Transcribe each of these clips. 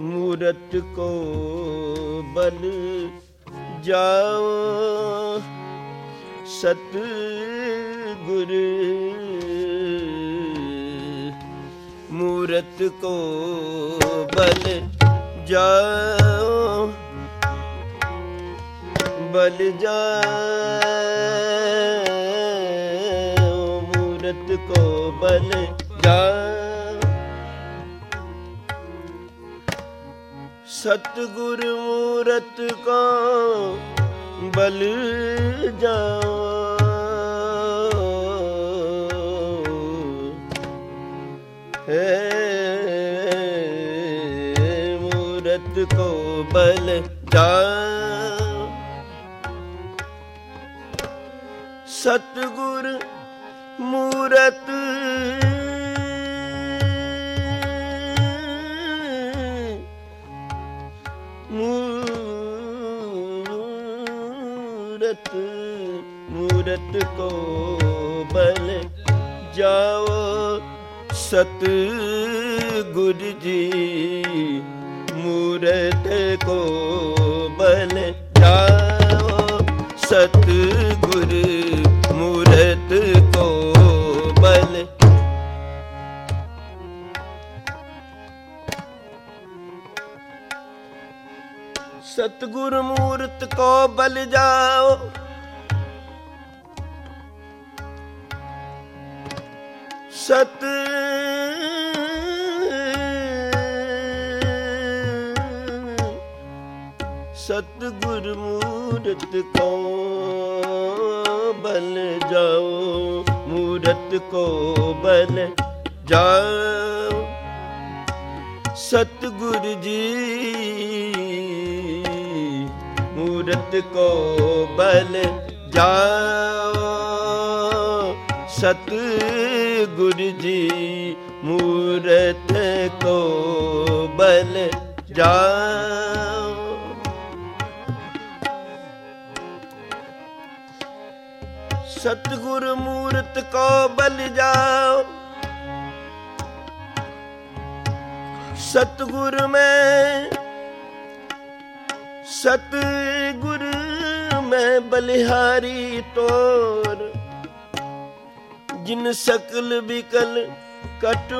ਮੂਰਤ ਕੋ ਬਲ ਜਾਓ ਸਤ ਗੁਰ ਮੂਰਤ ਕੋ ਬਲ ਜਾਓ ਬਲ ਜਾਓ ਮੂਰਤ ਕੋ ਬਲ ਜਾਓ ਸਤਗੁਰ ਮੂਰਤ ਕੋ ਬਲ ਜਾਓ। ਹੈ ਮੂਰਤ ਕੋ ਬਲ ਜਾ ਸਤ ਗੁਰ ਮੂਰਤ ਕੋ ਬਲ ਸਤਗੁਰ ਮੂਰਤ ਕੋ ਬਲ ਜਾਓ ਸਤਗੁਰ ਜੀ, ਮੂਰਤ ਕੋ ਬਲ ਜਾਓ। ਸਤ ਗੁਰ ਜੀ, ਮੂਰਤ ਕੋ ਬਲ ਜਾਓ। ਸਤਗੁਰ ਮੂਰਤ ਕੋ ਬਲ ਜਾਓ। ਸਤਗੁਰ ਮੈਂ ਸਤਗੁਰ ਮੈਂ ਬਲਿਹਾਰੀ ਤੋਰ। ਜਿਨ ਸਕਲ ਬਿਕਲ ਕਟ,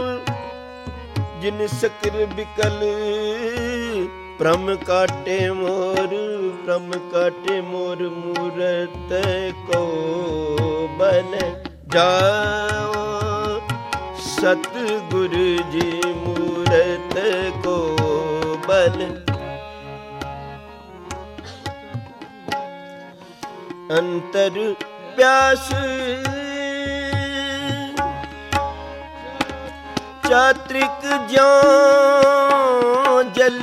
ਜਿਨ ਸਕਲ ਬਿਕਲ ਪ੍ਰਮ ਕਾਟੇ ਮੋਰ ਪ੍ਰਮ ਕਾਟੇ ਮੋਰ ਮੂਰਤ ਕੋ ਬਲ ਜਾਓ। ਸਤ ਗੁਰ ਜੀ ਮੂਰਤ ਕੋ ਬਲ ਅੰਤਰ ਪਿਆਸ ਚਾਤ੍ਰਿਕ ਜਿਉ ਜਲ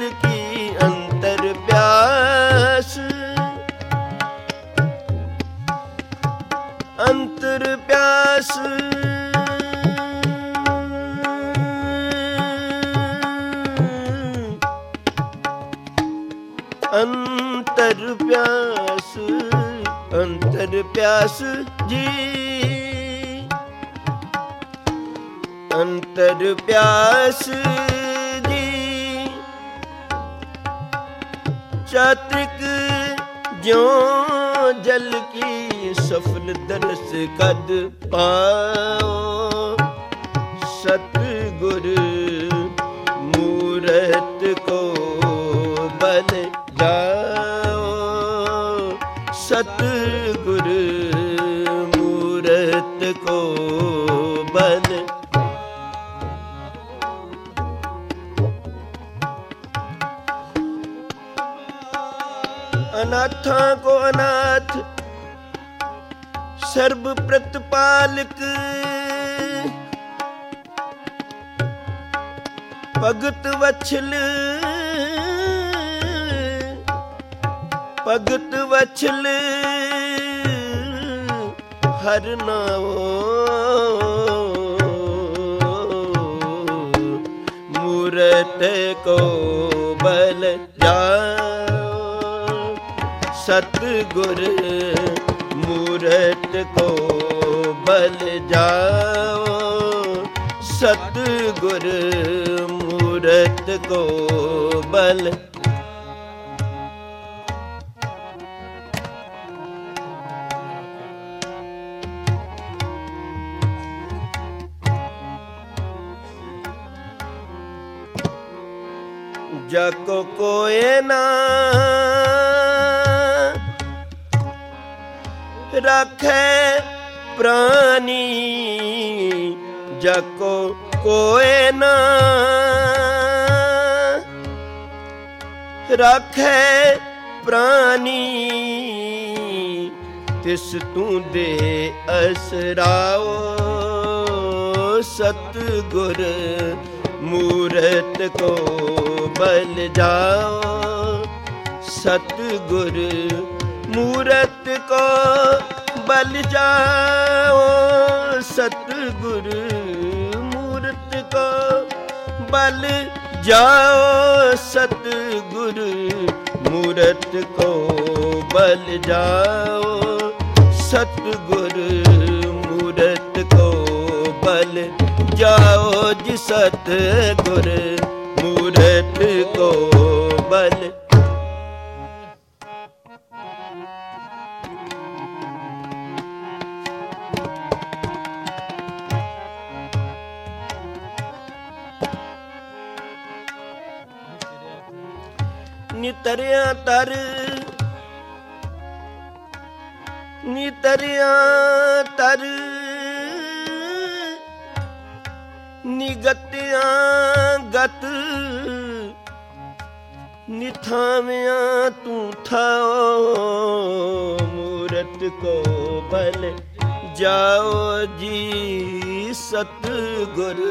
ਅੰਤਰ ਪਿਆਸ ਜੀ। ਅੰਤਰ ਪਿਆਸ ਜੀ। ਚਾਤ੍ਰਿਕ ਜਿਉ ਜਲ ਕੀ ਸਫਲ ਦਰਸ ਕਦ ਪਾਓ। ਸਤ ਅਨਾਥਾਂ ਕੋ ਅਨਾਥ ਸਰਬ ਪ੍ਰਤਪਾਲਕ। ਭਗਤ ਵਛਲ ਭਗਤ ਵਛਲ ਹਰ ਨਾਮ ਮੂਰਤ ਕੋ ਸਤ ਗੁਰ ਮੂਰਤ ਕੋ ਬਲ ਜਾਓ। ਸਤ ਗੁਰ ਮੂਰਤ ਕੋ ਬਲ ਜਕ ਕੋਏ ਨਾ ਰਖੇ ਪ੍ਰਾਨੀ, ਜਕੋ ਕੋਏ ਨਾ। ਰਖੇ ਪ੍ਰਾਨੀ, ਤਿਸ ਤੂੰ ਦੇ ਅਸਰਾਓ। ਸਤਗੁਰ ਮੂਰਤ ਕੋ ਬਲ ਜਾਓ। ਸਤਗੁਰ ਮੂਰਤ ਕੋ ਬਲ ਜਾਓ, ਸਤਗੁਰ ਮੂਰਤ ਕੋ ਬਲ ਜਾਓ, ਸਤਗੁਰ ਮੂਰਤ ਕੋ ਬਲ ਜਾਓ, ਸਤਗੁਰ ਮੂਰਤ ਕੋ ਬਲ ਜਾਓ ਜੀ ਸਤਗੁਰ ਮੂਰਤ ਕੋ ਬਲ ਤਰਿਆ ਤਰ। ਨੀ ਤਰਿਆ ਤਰ। ਨਿਗਤਿਆਂ ਗਤ। ਨਿਥਾਵਿਆਂ ਤੂੰ ਥਾਓ ਮੂਰਤ ਕੋ ਬਲ ਜਾਓ ਜੀ ਸਤਗੁਰ।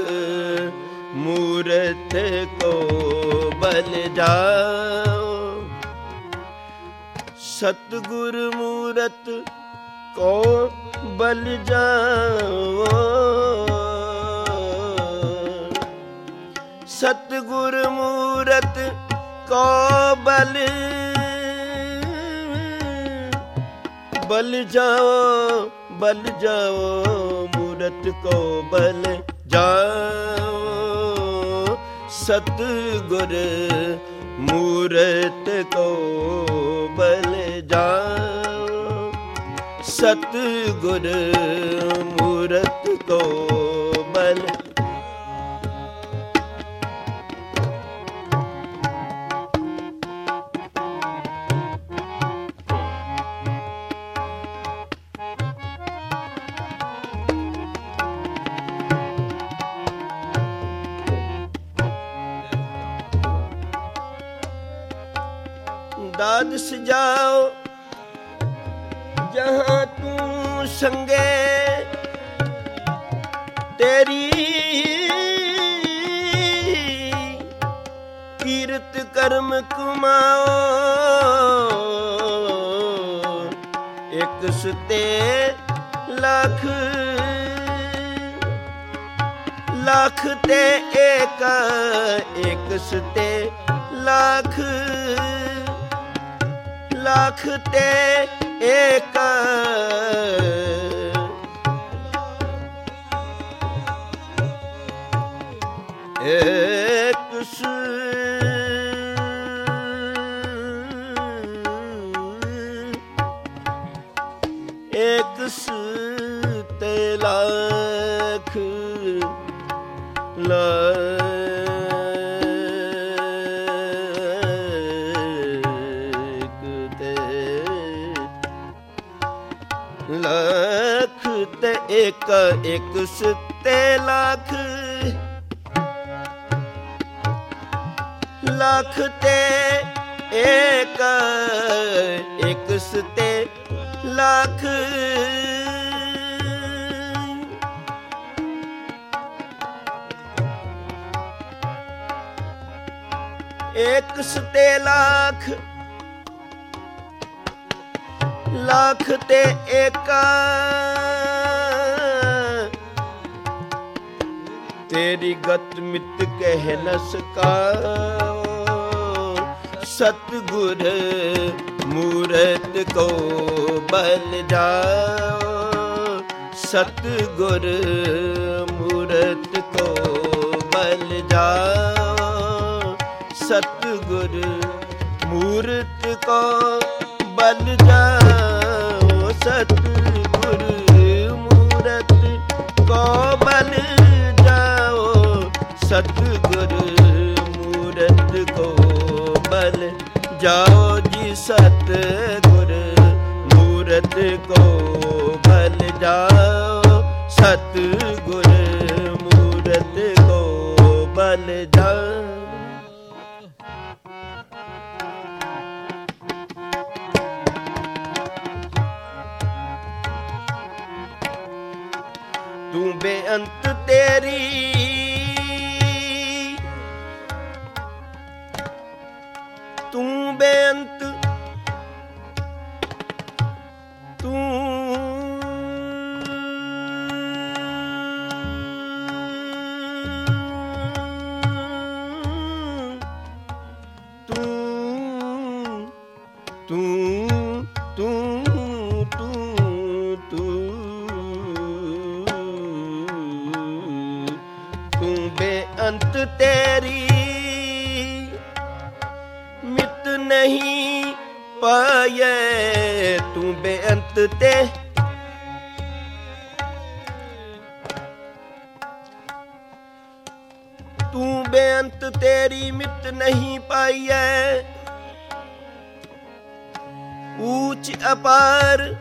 ਮੂਰਤ ਕੋ ਬਲ ਜਾਓ ਸਤਗੁਰ ਮੂਰਤ ਕੋ ਬਲ ਜਾਓ ਸਤਗੁਰ ਮੂਰਤ ਕੋ ਬਲ ਬਲ ਜਾਓ ਬਲ ਜਾਓ ਮੂਰਤ ਕੋ ਬਲ ਜਾਓ ਸਤਗੁਰ ਮੂਰਤ ਕੋ ਬਲ ਜਾਓ ਸਤਗੁਰ ਮੂਰਤ ਕੋ ਬਲ ਦਾਦ ਸਜਾਓ ਜਹਾਂ ਤੂੰ ਸੰਗੇ, ਤੇਰੀ ਕੀਰਤ ਕਰਮ ਕਮਾਓ। ਇੱਕ ਸੁਤੇ ਲੱਖ ਲੱਖ ਤੇ ਇੱਕ ਇੱਕ ਸਤੇ ਲੱਖ। ਲੱਖ ਤੇ ਇੱਕ ਇੱਕ ਇੱਕ ਸਤੇ ਲੱਖ। ਲੱਖ ਤੇ ਇੱਕ ਇੱਕ ਸਤੇ ਲੱਖ। ਇੱਕ ਸਤੇ ਲੱਖ। ਲੱਖ ਤੇ ਇੱਕ। ਤੇਰੀ ਗਤ ਮਿਤ ਕਹਿ ਨ ਸਕਾਓ ਸਤਗੁਰ ਮੂਰਤ ਕੋ ਬਲ ਜਾਓ ਸਤਗੁਰ ਮੂਰਤ ਕੋ ਬਲ ਜਾਓ ਸਤਿਗੁਰ ਮੂਰਤ ਕੋ ਬਲ ਜਾ ਸਤਿਗੁਰ ਮੂਰਤ ਕੋ ਸਤਿਗੁਰ ਮੂਰਤ ਕੋ ਬਲ ਜਾਓ ਜੀ ਸਤਿਗੁਰ ਮੂਰਤ ਕੋ ਬਲ ਜਾਓ ਸਤਿਗੁਰ ਮੂਰਤ ਕੋ ਬਲ ਜਾਓ। ਤੂੰ ਬੇਅੰਤ ਤੇਰੀ ਬੇਅੰਤ ਤੇਰੀ ਮਿਤ ਨਹੀਂ ਪਾਏ ਤੂੰ ਬੇਅੰਤ ਤੇ। ਤੂੰ ਬੇਅੰਤ ਤੇਰੀ ਮਿਤ ਨਹੀਂ ਪਾਈਐ ਊਚ ਅਪਾਰ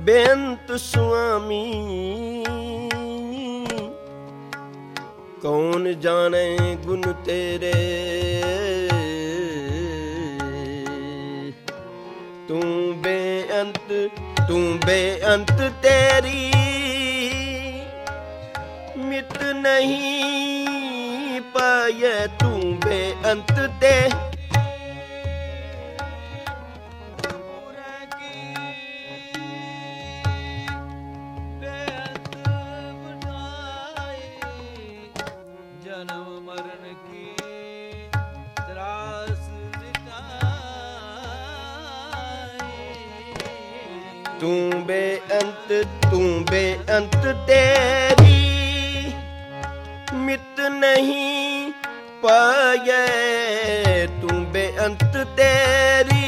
ਬੇਅੰਤ ਸੁਆਮੀ। ਕੌਣ ਜਾਣੇ ਗੁਣ ਤੇਰੇ? ਤੂੰ ਬੇਅੰਤ ਤੂੰ ਬੇਅੰਤ ਤੇਰੀ। ਮਿਤ ਨਹੀਂ ਪਾਏ ਤੂੰ ਬੇਅੰਤ ਤੇ। ਬੇਅੰਤ ਤੂੰ ਬੇਅੰਤ ਤੇਰੀ ਮਿਤ ਨਹੀਂ ਪਾਏ ਤੂੰ ਬੇਅੰਤ ਤੇਰੀ।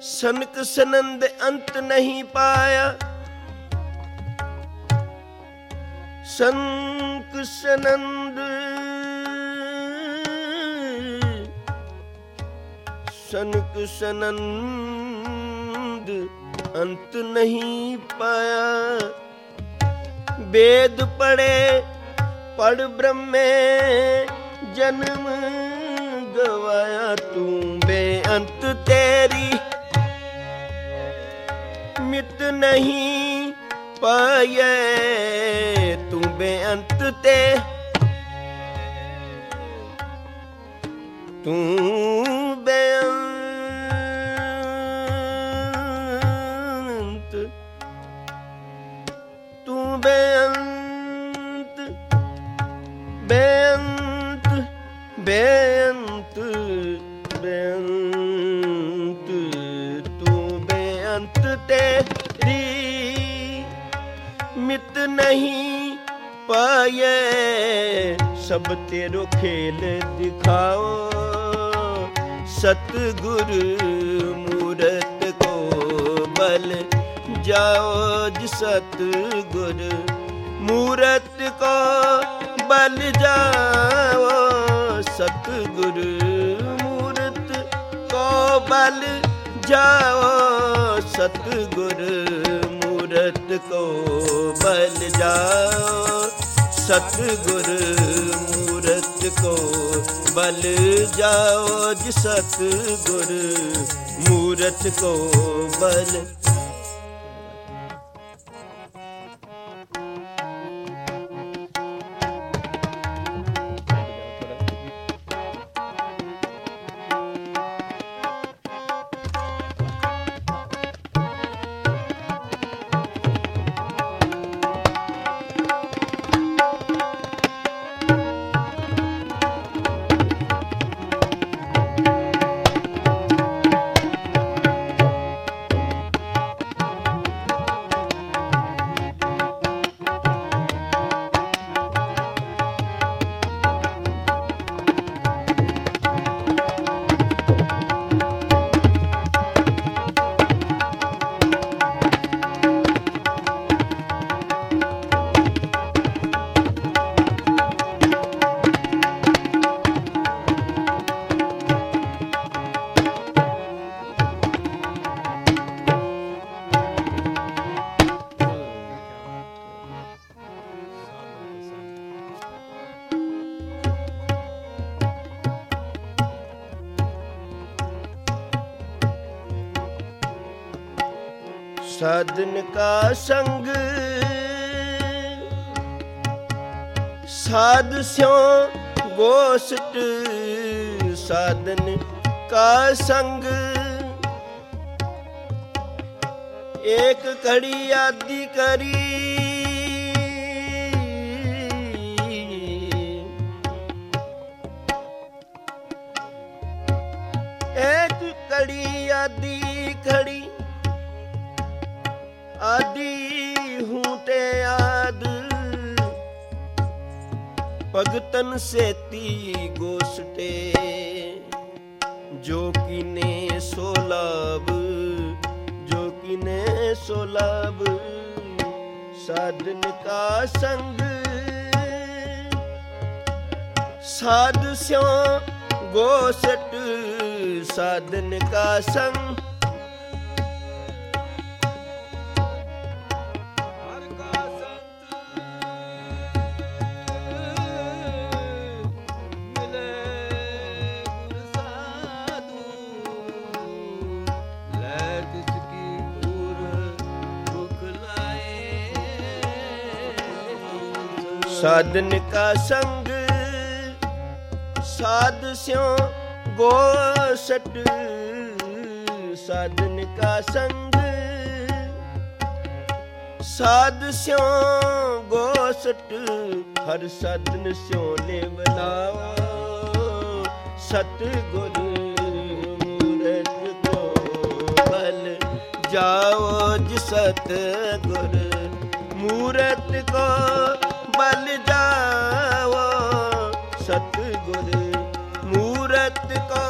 ਸਨਕ ਸਨੰਦ ਅੰਤ ਨਹੀਂ ਪਾਇਆ ਸੰਕ ਸਨੰਦ ਸਨਕ ਸਨੰਦ ਅੰਤ ਨਹੀਂ ਪਾਇਆ। ਵੇਦ ਪੜੇ ਪੜ ਬ੍ਰਹਮੇ, ਜਨਮ ਗਵਾਇਆ ਤੂੰ ਬੇਅੰਤ ਤੇਰੀ। ਮਿਤ ਨਹੀਂ ਪਾਏ ਤੂੰ ਬੇਅੰਤ ਤੇ। ਤੂੰ ਨਹੀਂ ਪਾਏ ਸਭ ਤੇਰੋ ਖੇਲ ਦਿਖਾਓ। ਸਤਿਗੁਰ ਮੂਰਤ ਕੋ ਬਲ ਜਾਓ ਜਿ ਸਤਿਗੁਰ ਮੂਰਤ ਕੋ ਬਲ ਜਾਓ, ਸਤਿਗੁਰ ਮੂਰਤ ਕੋ ਬਲ ਜਾਓ, ਸਤਿਗੁਰ ਮੂਰਤ ਕੋ ਬਲ ਜਾਓ ਸਤਿਗੁਰ ਮੂਰਤ ਕੋ ਬਲ ਜਾਓ ਜਿ ਸਤਿਗੁਰ ਮੂਰਤ ਕੋ ਬਲ ਸਾਧਨ ਕਾ ਸੰਗ ਸਾਧ ਸਿਉ ਗੋਸਟ ਸਾਧਨ ਕਾ ਸੰਗ ਏਕ ਘੜੀ ਆਦੀ ਸੇਤੀ ਗੋਸਟੇ, ਜੋ ਕਿਨੇ ਸੋ ਲਾਭ, ਜੋ ਕਿਨੇ ਸੋ ਲਾਭ, ਸਾਧਨ ਕਾ ਸੰਗ। ਸਾਧ ਸਿਉ ਗੋਸਟ, ਸਾਧਨ ਕਾ ਸੰਗ। ਸਾਧਨ ਕਾ ਸੰਗ, ਸਾਧ ਸਿਉ ਗੋਸਟ ਸਾਧਨ ਕਾ ਸੰਗ, ਸਾਧ ਸਿਉ ਗੋਸਟ ਹਰ ਸਾਧਨ ਸਿਉ ਲੈ ਬਨਾਓ ਸਤ ਗੁਰ ਮੂਰਤ ਕੋ ਬਲ ਜਾਓ ਜਿ ਸਤ ਗੁਰ ਮੂਰਤ ਕੋ ਬਲ ਜਾਓ ਸਤ ਮੂਰਤ ਕੋ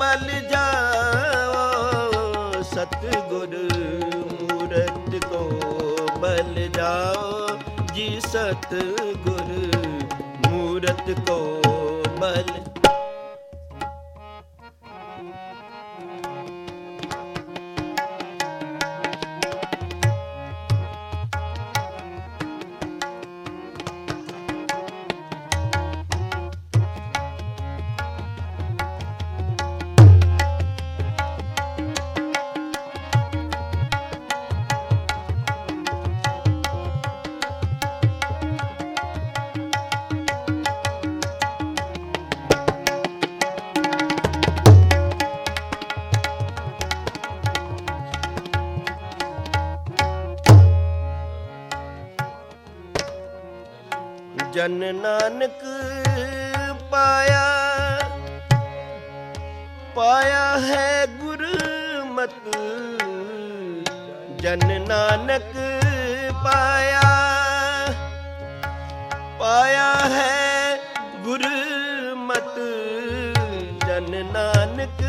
ਬਲ ਜਾਓ ਸਤਗੁਰ ਮੂਰਤ ਕੋ ਬਲ ਜਾਓ ਜੀ ਸਤਗੁਰ ਮੂਰਤ ਕੋ ਬਲ ਜਨ ਨਾਨਕ ਪਾਇਆ ਪਾਇਆ ਹੈ ਗੁਰਮਤ ਜਨ ਨਾਨਕ ਪਾਇਆ ਪਾਇਆ ਹੈ ਗੁਰਮਤ ਜਨ ਨਾਨਕ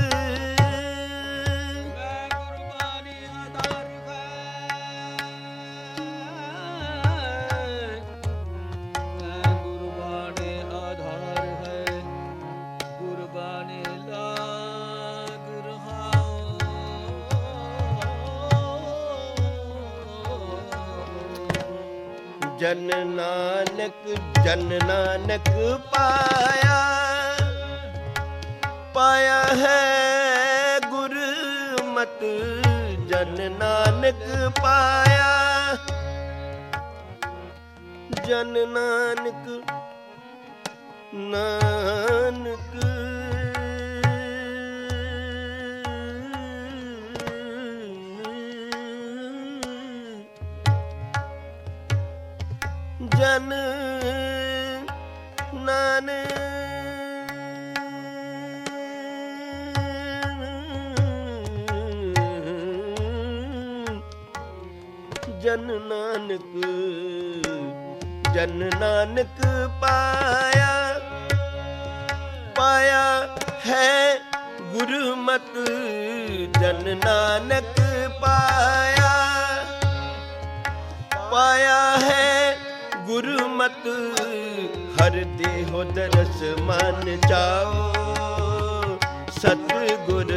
ਜਨ ਨਾਨਕ ਜਨ ਨਾਨਕ ਪਾਇਆ। ਪਾਇਆ ਹੈ ਗੁਰਮਤ ਜਨ ਨਾਨਕ ਪਾਇਆ। ਜਨ ਨਾਨਕ ਨਾਨਕ ਜਨ ਨਾਨਕ ਜਨ ਨਾਨਕ ਜਨ ਨਾਨਕ ਪਾਇਆ ਪਾਇਆ ਹੈ ਗੁਰਮਤ। ਜਨ ਨਾਨਕ ਪਾਇਆ ਪਾਇਆ ਹੈ ਗੁਰਮਤ ਹਰ ਦੇਹੁ ਦਰਸ ਮਨ ਚਾਓ ਸਤ ਗੁਰ